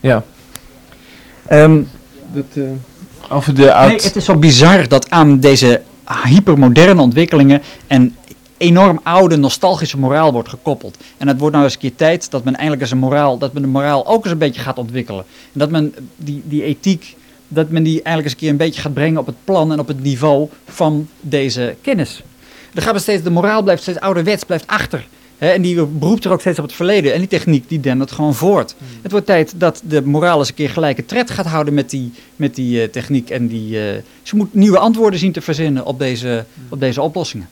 Ja. Ehm, Dat, eh, over de oud... Nee, het is zo bizar dat aan deze hypermoderne ontwikkelingen een enorm oude nostalgische moraal wordt gekoppeld. En het wordt nou eens een keer tijd dat men eindelijk eens een moraal, dat men de moraal ook eens een beetje gaat ontwikkelen. En dat men die, die ethiek, dat men die eigenlijk eens een keer een beetje gaat brengen op het plan en op het niveau van deze kennis. Dan gaat steeds, de moraal blijft steeds ouderwets, blijft achter. Hè, en die beroept er ook steeds op het verleden. En die techniek die dendert gewoon voort. Het wordt tijd dat de moraal eens een keer gelijke tred gaat houden met die, met die eh, techniek. En die, eh, ze moet nieuwe antwoorden zien te verzinnen op deze, op deze oplossingen.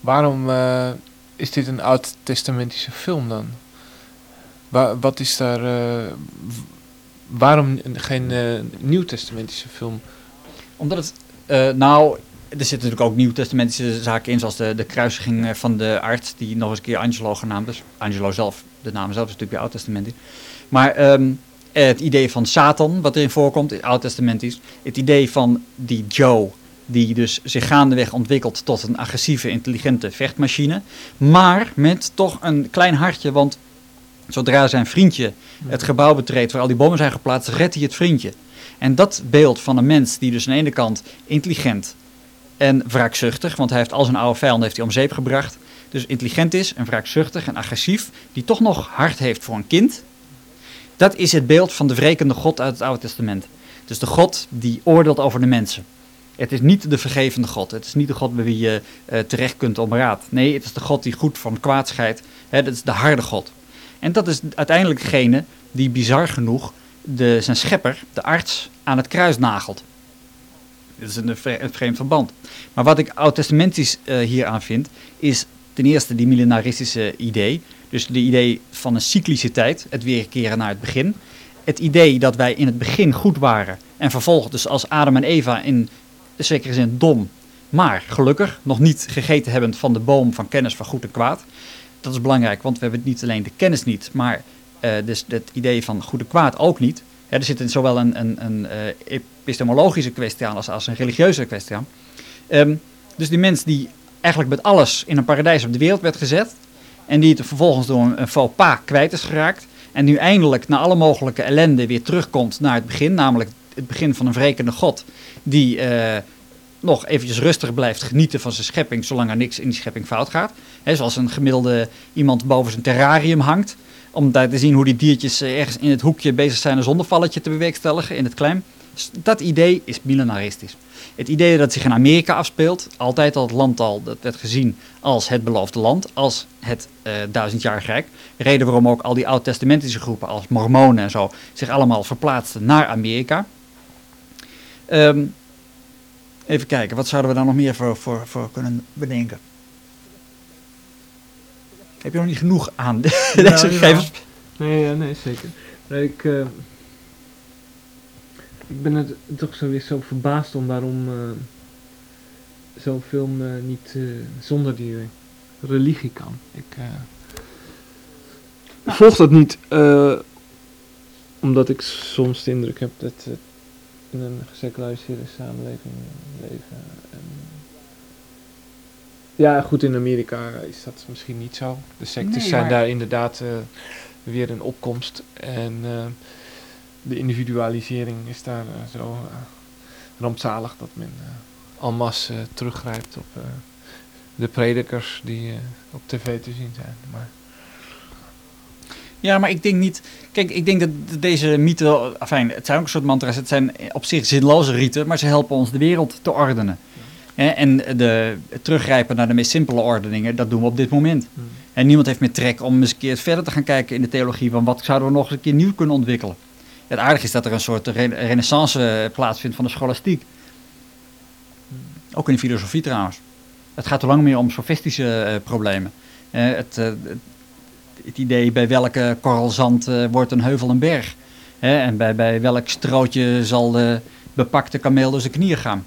Waarom eh, is dit een oud-testamentische film dan? Wa- wat is daar... eh, waarom geen eh, nieuw-testamentische film? Omdat het, eh, nou, er zitten natuurlijk ook nieuwtestamentische zaken in, zoals de, de kruisiging eh, van de arts, die nog eens een keer Angelo genaamd is. Angelo zelf, de naam zelf is natuurlijk weer oud-testamentisch. Maar ehm, het idee van Satan, wat erin voorkomt, is oud-testamentisch. Het idee van die Joe, die dus zich gaandeweg ontwikkelt tot een agressieve, intelligente vechtmachine. Maar met toch een klein hartje, want zodra zijn vriendje het gebouw betreedt waar al die bommen zijn geplaatst, redt hij het vriendje. En dat beeld van een mens die dus aan de ene kant intelligent en wraakzuchtig, want hij heeft al zijn oude vijanden heeft hij om zeep gebracht. Dus intelligent is en wraakzuchtig en agressief, die toch nog hart heeft voor een kind. Dat is het beeld van de wrekende God uit het Oude Testament. Dus de God die oordeelt over de mensen. Het is niet de vergevende God. Het is niet de God bij wie je eh, terecht kunt om raad. Nee, het is de God die goed van kwaad scheidt. Dat is de harde God. En dat is uiteindelijk degene die bizar genoeg de, zijn schepper, de arts, aan het kruis nagelt. Dit is een, vre- een vreemd verband. Maar wat ik oud-testamentisch eh, hier aan vind, is ten eerste die millenaristische idee. Dus de idee van een cycliciteit, het weerkeren naar het begin. Het idee dat wij in het begin goed waren en vervolgens dus als Adam en Eva in zekere zin dom, maar gelukkig nog niet gegeten hebben van de boom van kennis van goed en kwaad. Dat is belangrijk, want we hebben niet alleen de kennis niet, maar eh, dus het idee van goed en kwaad ook niet. Er zit zowel een, een, een eh, epistemologische kwestie aan als, als een religieuze kwestie aan. Ehm, dus die mens die eigenlijk met alles in een paradijs op de wereld werd gezet. En die het vervolgens door een, een faux pas kwijt is geraakt. En nu eindelijk na alle mogelijke ellende weer terugkomt naar het begin. Namelijk het begin van een wrekende God. Die eh, nog eventjes rustig blijft genieten van zijn schepping. Zolang er niks in die schepping fout gaat. Hè, zoals een gemiddelde iemand boven zijn terrarium hangt. Om daar te zien hoe die diertjes eh, ergens in het hoekje bezig zijn een zonnevalletje te bewerkstelligen in het klein. Dat idee is millenaristisch. Het idee dat zich in Amerika afspeelt, altijd al het land al, dat werd gezien als het beloofde land, als het eh duizendjarig rijk. Reden waarom ook al die oud-testamentische groepen als mormonen en zo zich allemaal verplaatsten naar Amerika. Ehm, even kijken, wat zouden we daar nog meer voor, voor, voor kunnen bedenken? Heb je nog niet genoeg aan deze jawel. gegevens? Nee, ja, nee zeker. Ik, eh, ik ben er toch zo weer zo verbaasd om waarom eh, zo'n film eh, niet eh, zonder die religie kan. Ik eh, volg dat niet, eh, omdat ik soms de indruk heb dat we in een geseculariseerde samenleving leven. Ja, goed, in Amerika is dat misschien niet zo. De sectes Nee, zijn maar- daar inderdaad eh, weer een opkomst. En eh, de individualisering is daar eh, zo rampzalig dat men uh, en masse teruggrijpt op de predikers die op tv te zien zijn. Maar Ja, maar ik denk niet. Kijk, ik denk dat deze mythen. Enfin, het zijn ook een soort mantra's. Het zijn op zich zinloze riten, maar ze helpen ons de wereld te ordenen. En de, teruggrijpen naar de meest simpele ordeningen, dat doen we op dit moment. Hmm. En niemand heeft meer trek om eens een keer verder te gaan kijken in de theologie van wat zouden we nog eens een keer nieuw kunnen ontwikkelen. Het aardige is dat er een soort re- renaissance eh, plaatsvindt van de scholastiek. Ook in de filosofie trouwens. Het gaat al lang meer om sofistische eh, problemen. Eh, het, het, idee bij welke korrel zand eh, wordt een heuvel een berg. Hè, en bij, bij welk strootje zal de bepakte kameel door zijn knieën gaan.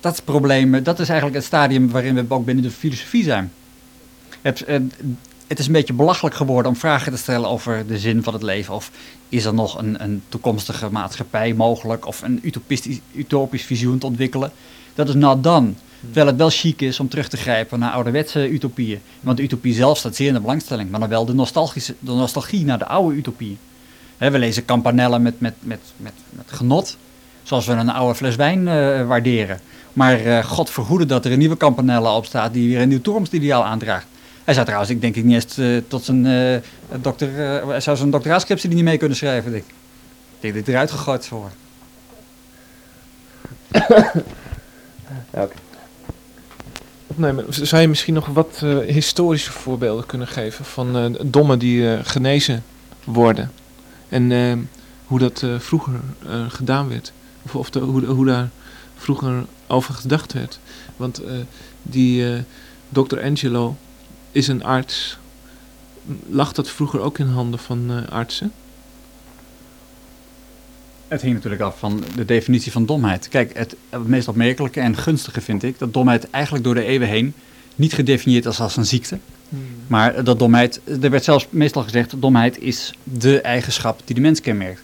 Dat is, problemen, dat is eigenlijk het stadium waarin we ook binnen de filosofie zijn. Het, eh, het is een beetje belachelijk geworden om vragen te stellen over de zin van het leven. Of is er nog een, een toekomstige maatschappij mogelijk? Of een utopistisch, utopisch visioen te ontwikkelen? Dat is not done. Terwijl het wel chic is om terug te grijpen naar ouderwetse utopieën. Want de utopie zelf staat zeer in de belangstelling. Maar dan wel de, nostalgische, de nostalgie naar de oude utopie. We lezen Campanella met, met, met, met, met genot, zoals we een oude fles wijn eh, waarderen. Maar uh, God verhoede dat er een nieuwe Campanella op staat die weer een nieuw toekomstideaal aandraagt. Hij zou trouwens, ik denk ik niet eens uh, tot zijn uh, dokter, hij zou zijn doctoraatscriptie niet mee kunnen schrijven. Denk. Ik denk dat hij eruit gegooid zou worden. ja, okay. Nee, maar zou je misschien nog wat uh, historische voorbeelden kunnen geven van uh, dommen die uh, genezen worden? En hoe dat vroeger gedaan werd? Of, of de, hoe, hoe, daar vroeger over gedacht werd? Want die dokter Angelo is een arts. Lag dat vroeger ook in handen van artsen? Het hing natuurlijk af van de definitie van domheid. Kijk, het, meest opmerkelijke en gunstige vind ik dat domheid eigenlijk door de eeuwen heen niet gedefinieerd is als een ziekte. Hmm. Maar dat domheid, er werd zelfs meestal gezegd, domheid is de eigenschap die de mens kenmerkt.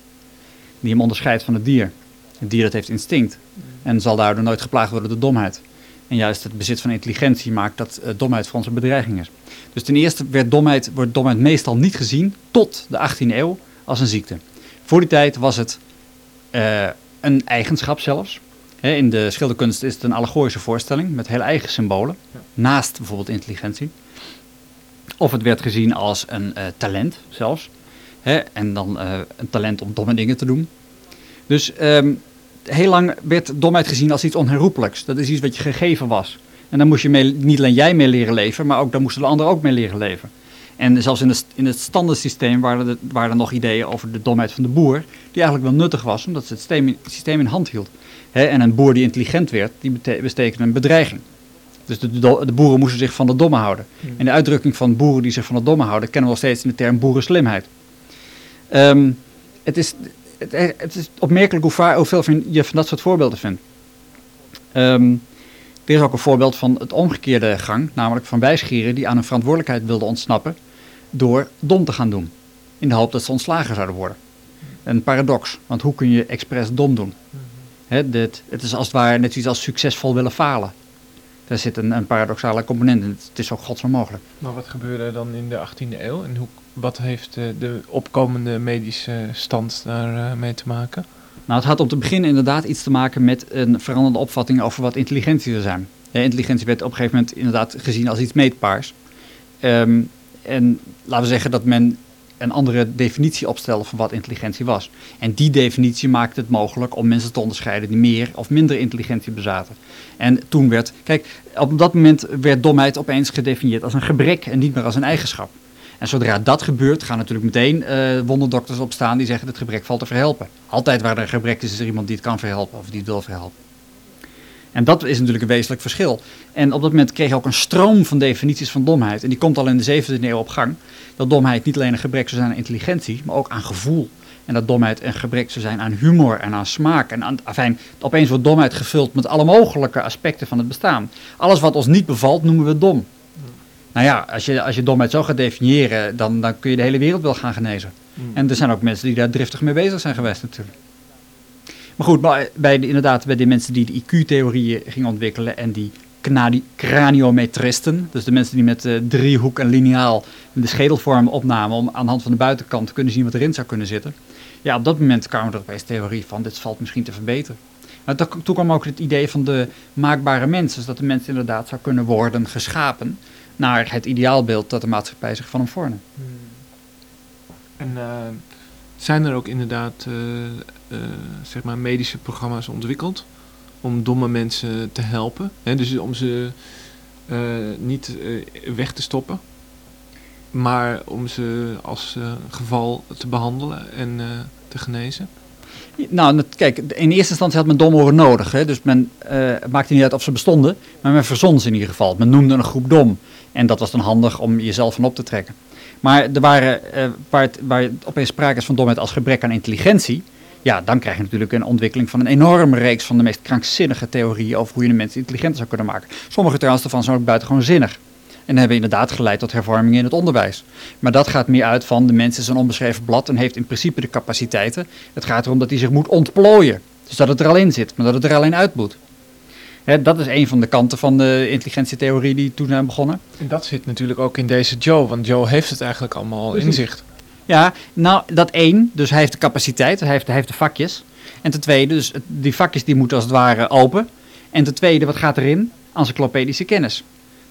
Die hem onderscheidt van het dier. Het dier dat heeft instinct en zal daardoor nooit geplaagd worden door domheid. En juist het bezit van intelligentie maakt dat uh, domheid voor ons een bedreiging is. Dus ten eerste werd domheid, wordt domheid meestal niet gezien tot de 18e eeuw als een ziekte. Voor die tijd was het uh, een eigenschap zelfs. in de schilderkunst is het een allegorische voorstelling met heel eigen symbolen, naast bijvoorbeeld intelligentie. Of het werd gezien als een uh, talent zelfs. en dan een talent om domme dingen te doen. Dus um, heel lang werd domheid gezien als iets onherroepelijks. Dat is iets wat je gegeven was. En daar moest je mee, niet alleen jij mee leren leven, maar ook daar moesten de anderen ook mee leren leven. En zelfs in, de, in het standaardsysteem waren er, waren er nog ideeën over de domheid van de boer, die eigenlijk wel nuttig was, omdat ze het systeem, het systeem in hand hield. en een boer die intelligent werd, die betekende een bedreiging. Dus de, de, boeren moesten zich van de domme houden. Hmm. En de uitdrukking van boeren die zich van de domme houden, kennen we nog steeds in de term boerenslimheid. Um, het, is, het, het, is opmerkelijk hoe vaar, hoeveel je van dat soort voorbeelden vindt. Um, er is ook een voorbeeld van het omgekeerde gang, namelijk van wijsgieren die aan hun verantwoordelijkheid wilden ontsnappen door dom te gaan doen. In de hoop dat ze ontslagen zouden worden. Een paradox, want hoe kun je expres dom doen? He, dit, het is als het ware net iets als succesvol willen falen. Daar zit een, een paradoxale component in. Het is ook godsonmogelijk. Maar wat gebeurde dan in de 18e eeuw? En hoe, wat heeft de, de opkomende medische stand daarmee mee te maken? Nou, het had om te beginnen inderdaad iets te maken met een veranderde opvatting over wat intelligentie zou zijn. Intelligentie werd op een gegeven moment inderdaad gezien als iets meetbaars. Um, en laten we zeggen dat men een andere definitie opstelde van wat intelligentie was. En die definitie maakte het mogelijk om mensen te onderscheiden die meer of minder intelligentie bezaten. En toen werd, kijk, op dat moment werd domheid opeens gedefinieerd als een gebrek en niet meer als een eigenschap. En zodra dat gebeurt, gaan natuurlijk meteen uh, wonderdokters opstaan die zeggen dat het gebrek valt te verhelpen. Altijd waar er een gebrek is, is er iemand die het kan verhelpen of die het wil verhelpen. En dat is natuurlijk een wezenlijk verschil. En op dat moment kreeg je ook een stroom van definities van domheid. En die komt al in de 17e eeuw op gang. Dat domheid niet alleen een gebrek zou zijn aan intelligentie, maar ook aan gevoel. En dat domheid een gebrek zou zijn aan humor en aan smaak. En aan, afijn, opeens wordt domheid gevuld met alle mogelijke aspecten van het bestaan. Alles wat ons niet bevalt, noemen we dom. Nou ja, als je, als je domheid zo gaat definiëren, dan, dan kun je de hele wereld wel gaan genezen. Mm. En er zijn ook mensen die daar driftig mee bezig zijn geweest natuurlijk. Maar goed, bij de, inderdaad, bij de mensen die de IQ-theorieën gingen ontwikkelen en die craniometristen, dus de mensen die met uh, driehoek en liniaal de schedelvorm opnamen om aan de hand van de buitenkant te kunnen zien wat erin zou kunnen zitten. Ja, op dat moment kwamen er opeens theorie van, dit valt misschien te verbeteren. Maar toen kwam ook het idee van de maakbare mens, dus dat de mens inderdaad zou kunnen worden geschapen naar het ideaalbeeld dat de maatschappij zich van hem vormt. Hmm. En uh, zijn er ook inderdaad uh, uh, zeg maar medische programma's ontwikkeld om domme mensen te helpen? Hè? Dus om ze niet weg te stoppen, maar om ze als geval te behandelen en te genezen? Nou, kijk, in eerste instantie had men domoren nodig. Hè? Dus men uh, maakte niet uit of ze bestonden, maar men verzon ze in ieder geval. Men noemde een groep dom. En dat was dan handig om jezelf van op te trekken. Maar er waren, uh, waar, het, opeens sprake is van domheid als gebrek aan intelligentie, ja, dan krijg je natuurlijk een ontwikkeling van een enorme reeks van de meest krankzinnige theorieën over hoe je de mensen intelligenter zou kunnen maken. Sommige trouwens daarvan zijn ook buitengewoon zinnig. En hebben inderdaad geleid tot hervormingen in het onderwijs. Maar dat gaat meer uit van de mens is een onbeschreven blad en heeft in principe de capaciteiten. Het gaat erom dat hij zich moet ontplooien. Dus dat het er al in zit, maar dat het er alleen uit moet. Dat is een van de kanten van de intelligentietheorie die toen zijn begonnen. En dat zit natuurlijk ook in deze Joe, want Joe heeft het eigenlijk allemaal in zich. Ja, nou, dat één, dus hij heeft de capaciteit, hij heeft, hij heeft de vakjes. En ten tweede, dus die vakjes die moeten als het ware open. En ten tweede, wat gaat erin? Encyclopedische kennis.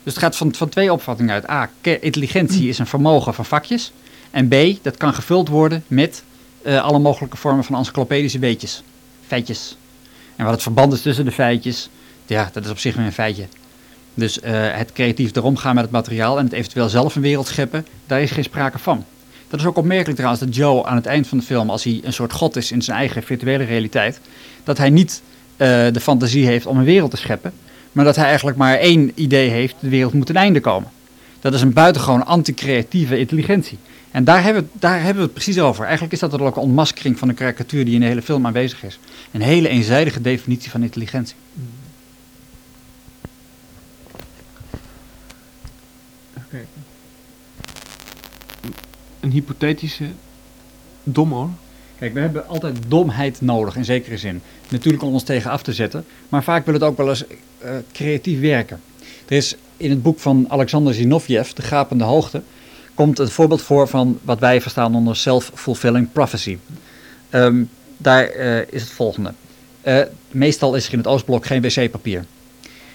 Dus het gaat van, van twee opvattingen uit. A, intelligentie is een vermogen van vakjes. En B, dat kan gevuld worden met eh, alle mogelijke vormen van encyclopedische weetjes. Feitjes. En wat het verband is tussen de feitjes, ja, dat is op zich weer een feitje. Dus eh, het creatief erom gaan met het materiaal en het eventueel zelf een wereld scheppen, daar is geen sprake van. Dat is ook opmerkelijk trouwens dat Joe aan het eind van de film, als hij een soort god is in zijn eigen virtuele realiteit, dat hij niet eh, de fantasie heeft om een wereld te scheppen, maar dat hij eigenlijk maar één idee heeft, de wereld moet ten einde komen. Dat is een buitengewoon anti-creatieve intelligentie. En daar hebben, we, daar hebben we het precies over. Eigenlijk is dat ook een ontmaskering van de karikatuur die in de hele film aanwezig is. Een hele eenzijdige definitie van intelligentie. Een hypothetische domoor. Kijk, we hebben altijd domheid nodig in zekere zin. Natuurlijk om ons tegen af te zetten, maar vaak wil het ook wel eens eh, creatief werken. Er is in het boek van Alexander Zinoviev, De Gapende Hoogte, komt een voorbeeld voor van wat wij verstaan onder self-fulfilling prophecy. Ehm, daar eh, is het volgende. Eh, meestal is er in het Oostblok geen wc-papier.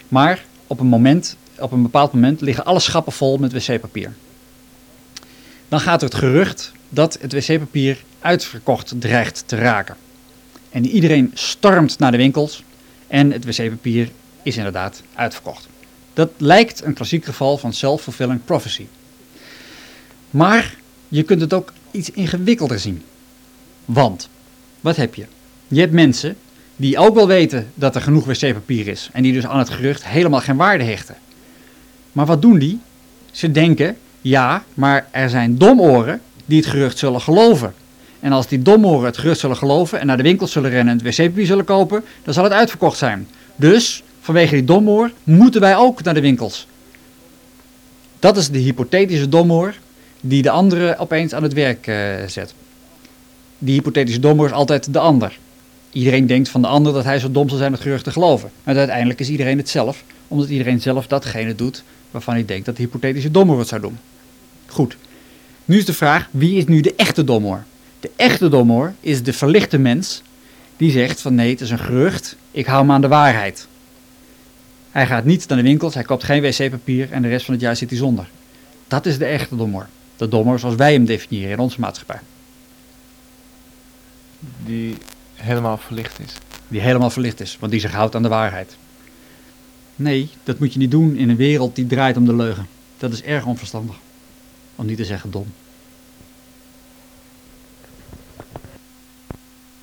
Maar op een, moment, op een bepaald moment liggen alle schappen vol met wc-papier. Dan gaat het gerucht dat het wc-papier uitverkocht dreigt te raken. En iedereen stormt naar de winkels en het wc-papier is inderdaad uitverkocht. Dat lijkt een klassiek geval van self-fulfilling prophecy. Maar je kunt het ook iets ingewikkelder zien. Want, wat heb je? Je hebt mensen die ook wel weten dat er genoeg wc-papier is en die dus aan het gerucht helemaal geen waarde hechten. Maar wat doen die? Ze denken, ja, maar er zijn domoren die het gerucht zullen geloven. En als die domoren het gerucht zullen geloven en naar de winkels zullen rennen en het wc-papier zullen kopen, dan zal het uitverkocht zijn. Dus, vanwege die domoor, moeten wij ook naar de winkels. Dat is de hypothetische domoor die de andere opeens aan het werk eh, zet. Die hypothetische domoor is altijd de ander. Iedereen denkt van de ander dat hij zo dom zal zijn het gerucht te geloven. Maar uiteindelijk is iedereen het zelf, omdat iedereen zelf datgene doet waarvan hij denkt dat de hypothetische domoor het zou doen. Goed. Nu is de vraag, wie is nu de echte domoor? De echte domoor is de verlichte mens die zegt van nee, het is een gerucht, ik hou me aan de waarheid. Hij gaat niet naar de winkels, hij koopt geen wc-papier en de rest van het jaar zit hij zonder. Dat is de echte domoor. De domoor zoals wij hem definiëren in onze maatschappij. Die helemaal verlicht is. Die helemaal verlicht is, want die zich houdt aan de waarheid. Nee, dat moet je niet doen in een wereld die draait om de leugen. Dat is erg onverstandig. Om niet te zeggen dom.